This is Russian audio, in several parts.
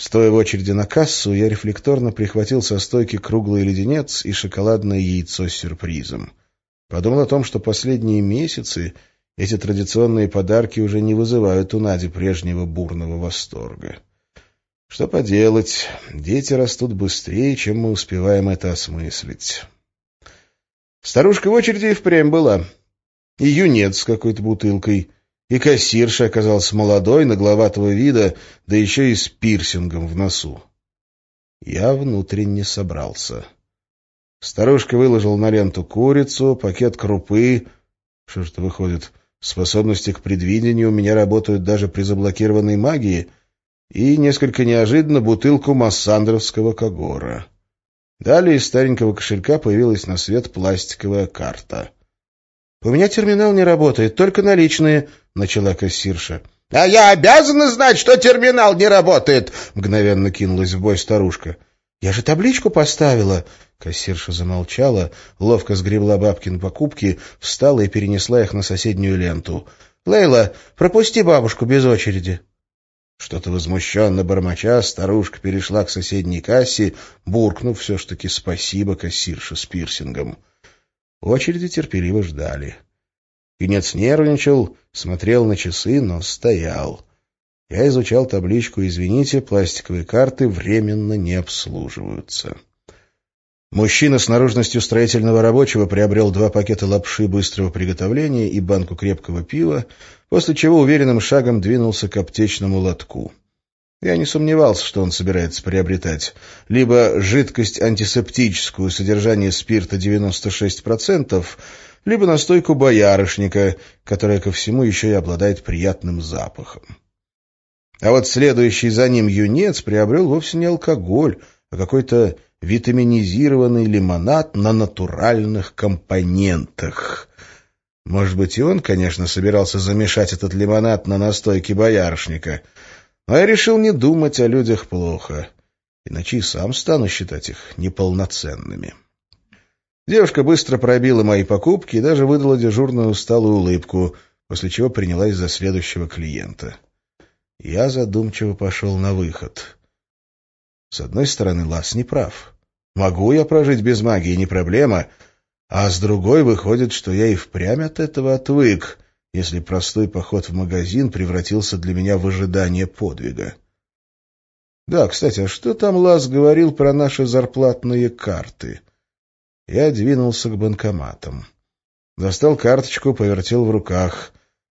Стоя в очереди на кассу, я рефлекторно прихватил со стойки круглый леденец и шоколадное яйцо с сюрпризом. Подумал о том, что последние месяцы эти традиционные подарки уже не вызывают у Нади прежнего бурного восторга. Что поделать, дети растут быстрее, чем мы успеваем это осмыслить. Старушка в очереди и впрямь была. И юнец с какой-то бутылкой, и кассирша оказался молодой, нагловатого вида, да еще и с пирсингом в носу. Я внутренне собрался. Старушка выложила на ленту курицу, пакет крупы. Что ж это выходит? Способности к предвидению у меня работают даже при заблокированной магии. И, несколько неожиданно, бутылку массандровского когора. Далее из старенького кошелька появилась на свет пластиковая карта. — У меня терминал не работает, только наличные, — начала кассирша. — А я обязана знать, что терминал не работает! — мгновенно кинулась в бой старушка. — Я же табличку поставила! Кассирша замолчала, ловко сгребла бабкин покупки, встала и перенесла их на соседнюю ленту. — Лейла, пропусти бабушку без очереди. Что-то возмущенно бормоча, старушка перешла к соседней кассе, буркнув все ж таки «спасибо, кассирша с пирсингом». Очереди терпеливо ждали. Юнец нервничал, смотрел на часы, но стоял. Я изучал табличку «Извините, пластиковые карты временно не обслуживаются». Мужчина с наружностью строительного рабочего приобрел два пакета лапши быстрого приготовления и банку крепкого пива, после чего уверенным шагом двинулся к аптечному лотку. Я не сомневался, что он собирается приобретать либо жидкость антисептическую, содержание спирта 96%, либо настойку боярышника, которая ко всему еще и обладает приятным запахом. А вот следующий за ним юнец приобрел вовсе не алкоголь, а какой-то витаминизированный лимонад на натуральных компонентах. Может быть, и он, конечно, собирался замешать этот лимонад на настойке боярышника, но я решил не думать о людях плохо, иначе и сам стану считать их неполноценными. Девушка быстро пробила мои покупки и даже выдала дежурную усталую улыбку, после чего принялась за следующего клиента. Я задумчиво пошел на выход. С одной стороны, Лас не прав. Могу я прожить без магии, не проблема. А с другой выходит, что я и впрямь от этого отвык, если простой поход в магазин превратился для меня в ожидание подвига. Да, кстати, а что там Лас говорил про наши зарплатные карты? Я двинулся к банкоматам. Достал карточку, повертел в руках.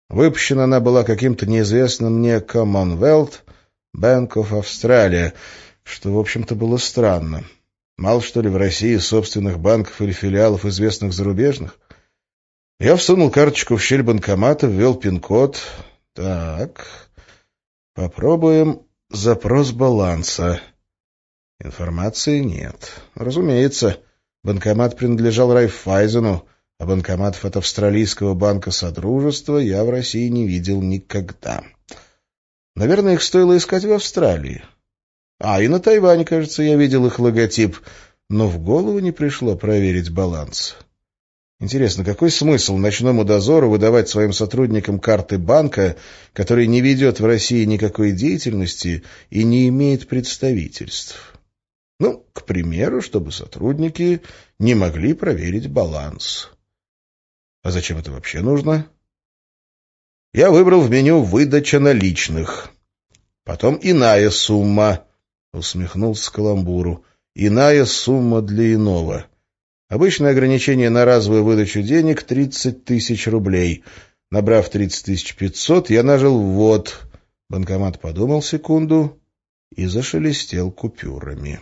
Выпущена она была каким-то неизвестным мне Commonwealth Bank of Australia — что, в общем-то, было странно. Мало, что ли, в России собственных банков или филиалов, известных зарубежных? Я всунул карточку в щель банкомата, ввел пин-код. Так, попробуем запрос баланса. Информации нет. Разумеется, банкомат принадлежал Райффайзену, а банкоматов от австралийского банка Содружества я в России не видел никогда. Наверное, их стоило искать в Австралии. А, и на Тайване, кажется, я видел их логотип, но в голову не пришло проверить баланс. Интересно, какой смысл ночному дозору выдавать своим сотрудникам карты банка, который не ведет в России никакой деятельности и не имеет представительств? Ну, к примеру, чтобы сотрудники не могли проверить баланс. А зачем это вообще нужно? Я выбрал в меню «Выдача наличных». Потом иная сумма Усмехнулся каламбуру. Иная сумма для иного. Обычное ограничение на разовую выдачу денег — 30 тысяч рублей. Набрав 30 тысяч 500, я нажил «ввод». Банкомат подумал секунду и зашелестел купюрами.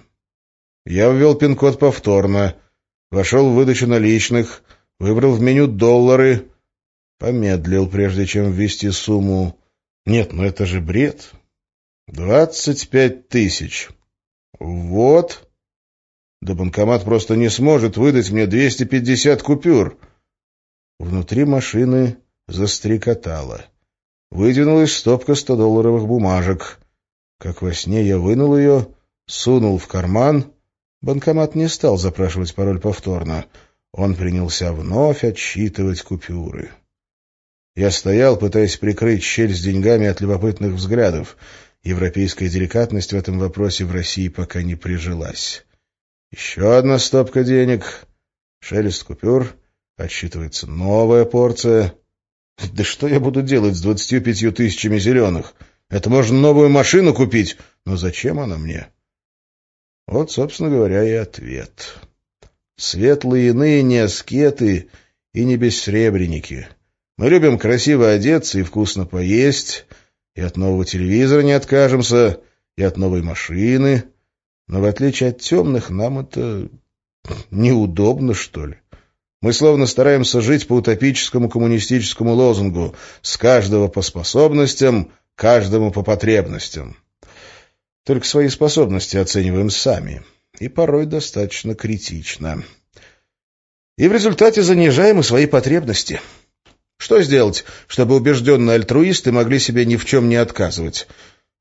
Я ввел пин-код повторно. Вошел в выдачу наличных, выбрал в меню «доллары». Помедлил, прежде чем ввести сумму. Нет, ну это же бред. Двадцать пять тысяч. Вот. Да банкомат просто не сможет выдать мне двести пятьдесят купюр. Внутри машины застрекотало. Выдвинулась стопка долларовых бумажек. Как во сне я вынул ее, сунул в карман. Банкомат не стал запрашивать пароль повторно. Он принялся вновь отсчитывать купюры. Я стоял, пытаясь прикрыть щель с деньгами от любопытных взглядов. Европейская деликатность в этом вопросе в России пока не прижилась. Еще одна стопка денег, шелест купюр, отсчитывается новая порция. Да что я буду делать с двадцатью пятью тысячами зеленых? Это можно новую машину купить, но зачем она мне? Вот, собственно говоря, и ответ. Светлые иные не аскеты и не бессребреники. Мы любим красиво одеться и вкусно поесть, и от нового телевизора не откажемся, и от новой машины. Но в отличие от темных, нам это неудобно, что ли. Мы словно стараемся жить по утопическому коммунистическому лозунгу «с каждого по способностям, каждому по потребностям». Только свои способности оцениваем сами, и порой достаточно критично. И в результате занижаем и свои потребности – что сделать, чтобы убежденные альтруисты могли себе ни в чем не отказывать?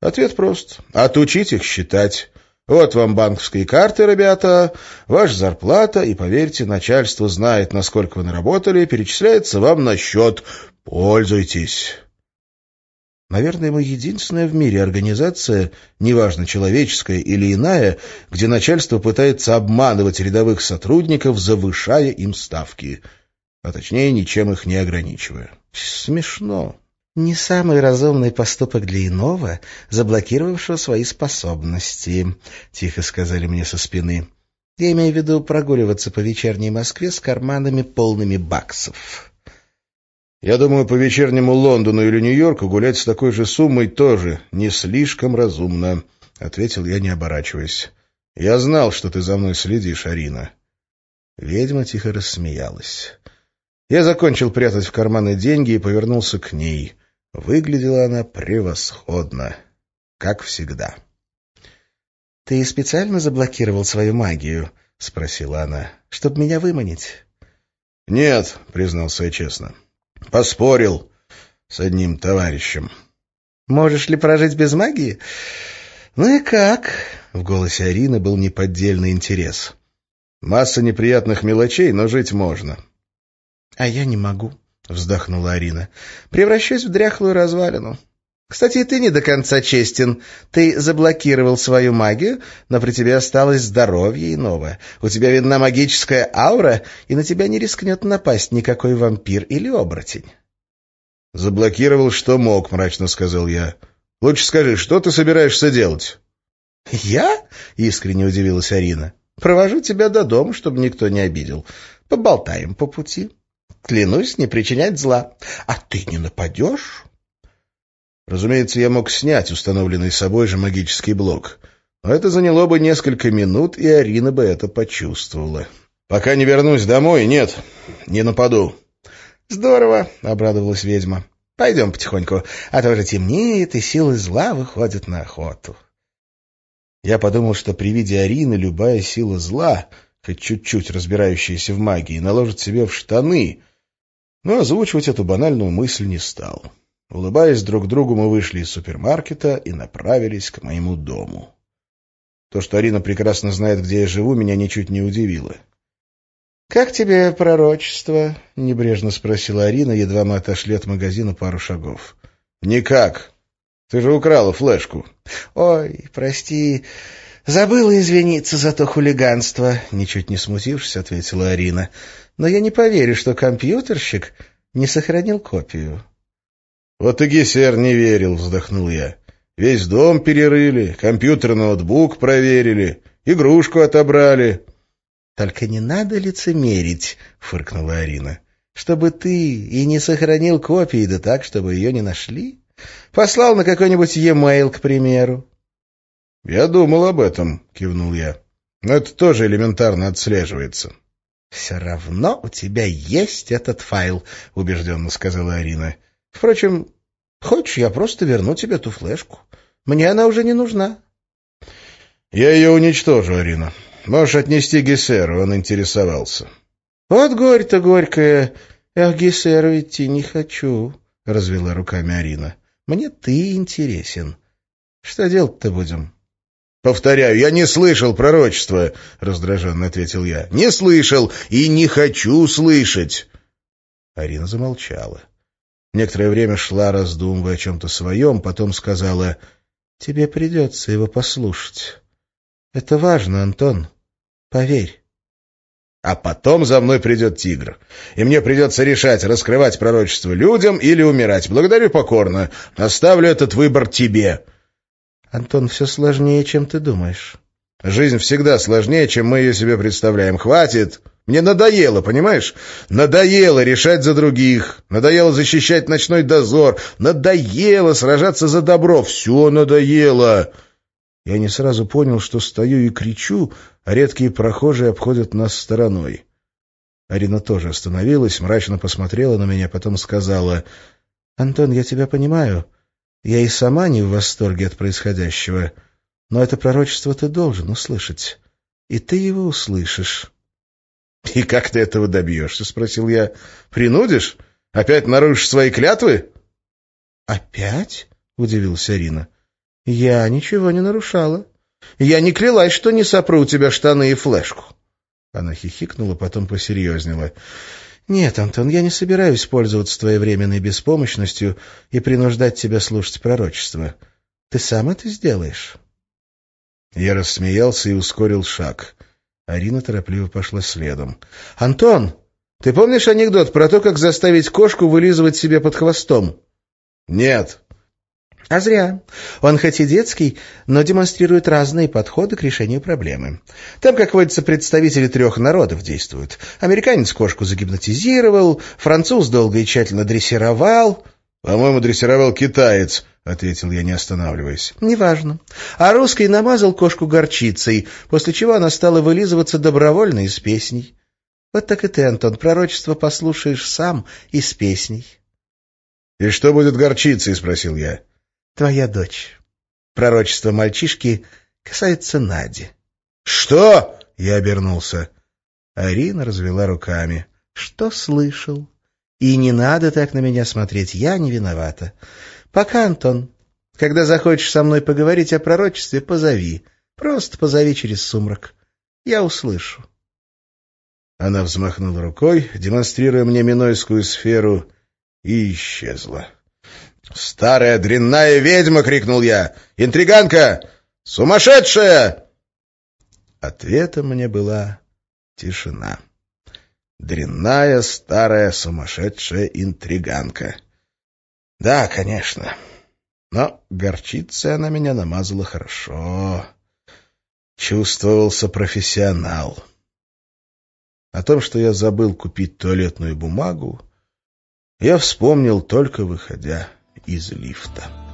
Ответ прост. Отучить их считать. Вот вам банковские карты, ребята, ваша зарплата, и, поверьте, начальство знает, насколько вы наработали, перечисляется вам на счет. Пользуйтесь. Наверное, мы единственная в мире организация, неважно, человеческая или иная, где начальство пытается обманывать рядовых сотрудников, завышая им ставки – а точнее ничем их не ограничивая. Смешно. Не самый разумный поступок для иного, заблокировавшего свои способности, — тихо сказали мне со спины. Я имею в виду прогуливаться по вечерней Москве с карманами полными баксов. Я думаю, по вечернему Лондону или Нью-Йорку гулять с такой же суммой тоже не слишком разумно, — ответил я, не оборачиваясь. Я знал, что ты за мной следишь, Арина. Ведьма тихо рассмеялась. Я закончил прятать в карманы деньги и повернулся к ней. Выглядела она превосходно, как всегда. — Ты специально заблокировал свою магию? — спросила она. — Чтобы меня выманить? — Нет, — признался я честно. — Поспорил с одним товарищем. — Можешь ли прожить без магии? — Ну и как? — в голосе Арины был неподдельный интерес. — Масса неприятных мелочей, но жить можно. — а я не могу, — вздохнула Арина. — Превращусь в дряхлую развалину. Кстати, и ты не до конца честен. Ты заблокировал свою магию, но при тебе осталось здоровье и новое. У тебя видна магическая аура, и на тебя не рискнет напасть никакой вампир или оборотень. — Заблокировал, что мог, — мрачно сказал я. — Лучше скажи, что ты собираешься делать? — Я? — искренне удивилась Арина. — Провожу тебя до дома, чтобы никто не обидел. Поболтаем по пути. Клянусь не причинять зла. А ты не нападешь? Разумеется, я мог снять установленный собой же магический блок. Но это заняло бы несколько минут, и Арина бы это почувствовала. Пока не вернусь домой, нет, не нападу. — Здорово, — обрадовалась ведьма. — Пойдем потихоньку, а то уже темнеет, и силы зла выходят на охоту. Я подумал, что при виде Арины любая сила зла, хоть чуть-чуть разбирающаяся в магии, наложит себе в штаны, но озвучивать эту банальную мысль не стал. Улыбаясь друг другу, мы вышли из супермаркета и направились к моему дому. То, что Арина прекрасно знает, где я живу, меня ничуть не удивило. — Как тебе пророчество? — небрежно спросила Арина, едва мы отошли от магазина пару шагов. — Никак. Ты же украла флешку. — Ой, прости, забыла извиниться за то хулиганство, — ничуть не смутившись, ответила Арина но я не поверю, что компьютерщик не сохранил копию. — Вот и Гессер не верил, — вздохнул я. Весь дом перерыли, компьютер ноутбук проверили, игрушку отобрали. — Только не надо лицемерить, — фыркнула Арина. — Чтобы ты и не сохранил копии, да так, чтобы ее не нашли? Послал на какой-нибудь e-mail, к примеру. — Я думал об этом, — кивнул я. — Но это тоже элементарно отслеживается. —— Все равно у тебя есть этот файл, — убежденно сказала Арина. — Впрочем, хочешь, я просто верну тебе ту флешку. Мне она уже не нужна. — Я ее уничтожу, Арина. Можешь отнести Гессеру, он интересовался. — Вот горь-то горькая. К Гессеру идти не хочу, — развела руками Арина. — Мне ты интересен. Что делать-то будем? — «Повторяю, я не слышал пророчества», — раздраженно ответил я. «Не слышал и не хочу слышать». Арина замолчала. Некоторое время шла, раздумывая о чем-то своем, потом сказала, Тебе придется его послушать. Это важно, Антон. Поверь. А потом за мной придет тигр. И мне придется решать, раскрывать пророчество людям или умирать. Благодарю покорно. Оставлю этот выбор тебе. Антон, все сложнее, чем ты думаешь. Жизнь всегда сложнее, чем мы ее себе представляем. Хватит! Мне надоело, понимаешь? Надоело решать за других. Надоело защищать ночной дозор. Надоело сражаться за добро. Все надоело. Я не сразу понял, что стою и кричу, а редкие прохожие обходят нас стороной. Арина тоже остановилась, мрачно посмотрела на меня, потом сказала, «Антон, я тебя понимаю. Я и сама не в восторге от происходящего, но это пророчество ты должен услышать, и ты его услышишь». «И как ты этого добьешься?» — спросил я. «Принудишь? Опять нарушишь свои клятвы?» «Опять?» — удивился Арина. «Я ничего не нарушала. Я не клялась, что не сопру у тебя штаны и флешку». Она хихикнула, потом посерьезнела. «Нет, Антон, я не собираюсь пользоваться твоей временной беспомощностью и принуждать тебя слушать пророчество. Ты сам это сделаешь». Я рассмеялся и ускорил шаг. Арина торопливо пошла следом. «Антон, ты помнишь анекдот про то, как заставить кошку вылизывать себе под хвостом?» «Нет». А зря. Он хоть и детский, но демонстрирует разные подходы к решению проблемы. Там, как водится, представители трех народов действуют. Американец кошку загипнотизировал, француз долго и тщательно дрессировал. «По-моему, дрессировал китаец», — ответил я, не останавливаясь. «Неважно. А русский намазал кошку горчицей, после чего она стала вылизываться добровольно из песней. Вот так и ты, Антон, пророчество послушаешь сам из песней». «И что будет горчицей?» — спросил я. «Твоя дочь. Пророчество мальчишки касается Нади». «Что?» — я обернулся. Арина развела руками. «Что слышал?» И не надо так на меня смотреть, я не виновата. Пока, Антон. Когда захочешь со мной поговорить о пророчестве, позови. Просто позови через сумрак. Я услышу. Она взмахнула рукой, демонстрируя мне минойскую сферу, и исчезла. «Старая дрянная ведьма!» — крикнул я. «Интриганка! Сумасшедшая!» Ответом мне была тишина. Дрянная, старая, сумасшедшая интриганка. Да, конечно. Но горчицей она меня намазала хорошо. Чувствовался профессионал. О том, что я забыл купить туалетную бумагу, я вспомнил только выходя из лифта.